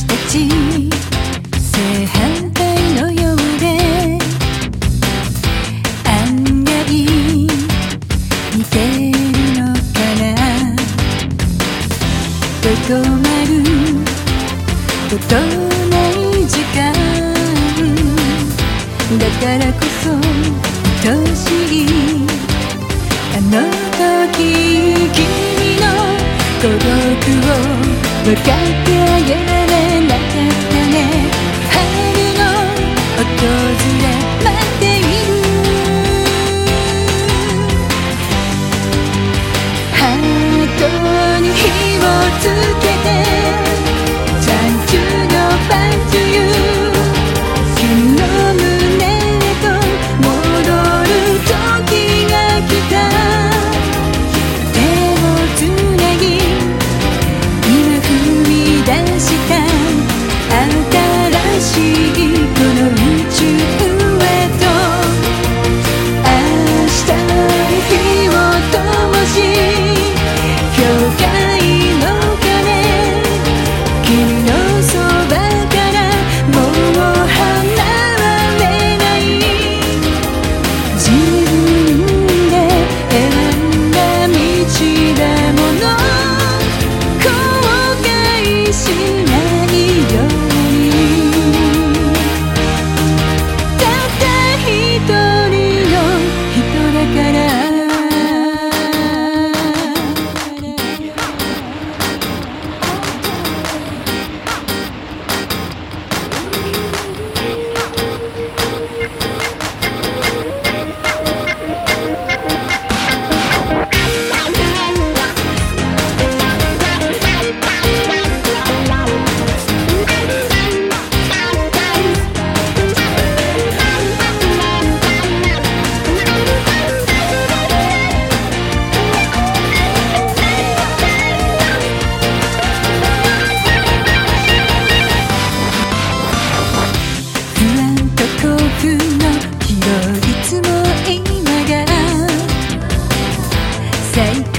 私たち正反対のようで案外似てるのかな。どこまることない時間。だからこそ愛しいあの時君の孤独を分かって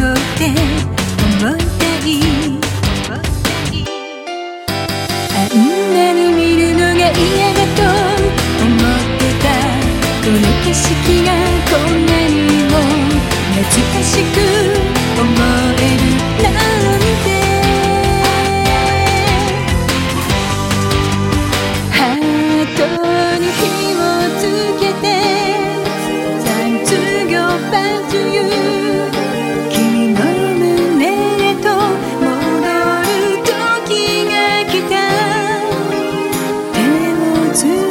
最高って思いたい。あんなに見るのが嫌だと思ってたこの景色がこんなにも懐かしく思えるなんて。ハートに火をつけて三通行パンチを